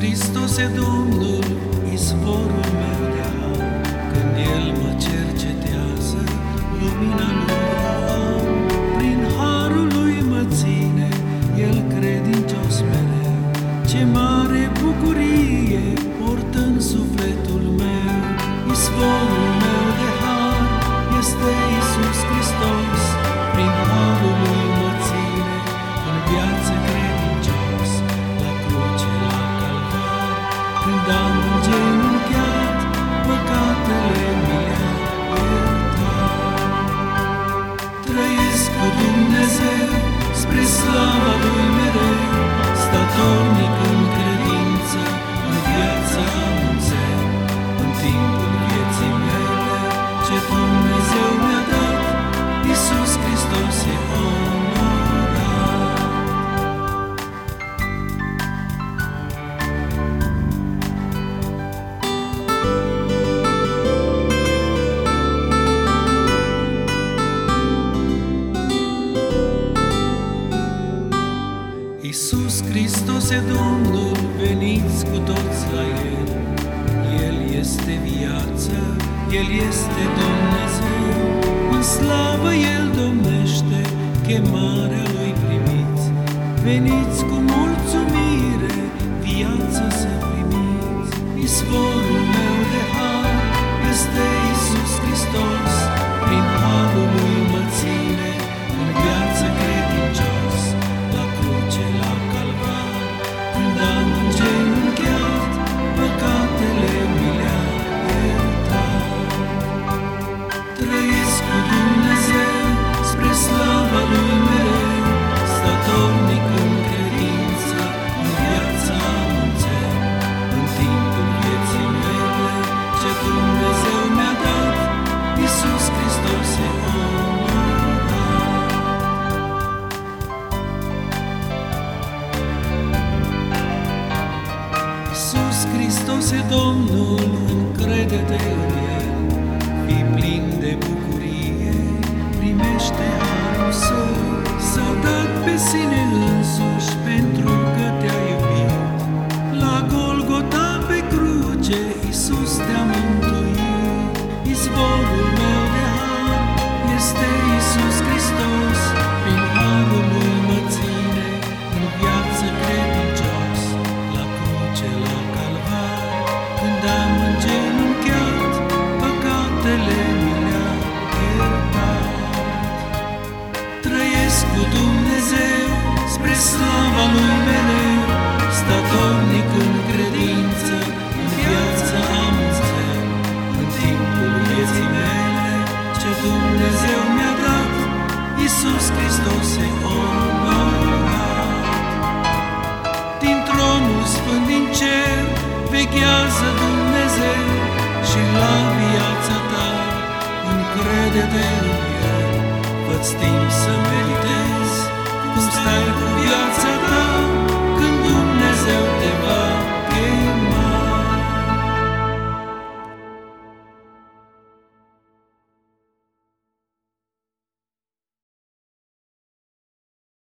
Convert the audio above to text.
Hristos e Domnul, izvorul meu de har. Când El mă cercetează, lumina Lui am. Prin harul Lui mă ține, El credincios mereu. Ce mare bucurie port în sufletul meu, izvorul Iisus Hristos e Domnul, veniți cu toți la El. El este viață, El este Dumnezeu, în slavă El domnește, chemarea Lui primiți. Veniți cu mulțumire, viață să primiți. Izvorul Hristos e Domnul, încrede-te în El, fii plin de bucurie, primește harul Său, s-a dat pe sine însuși pentru că te-a iubit. La Golgota pe cruce, Iisus te-a mântuit, izvorul meu veghează Dumnezeu și la viața ta, încrede-te în El, fă timp să meditezi, cum stai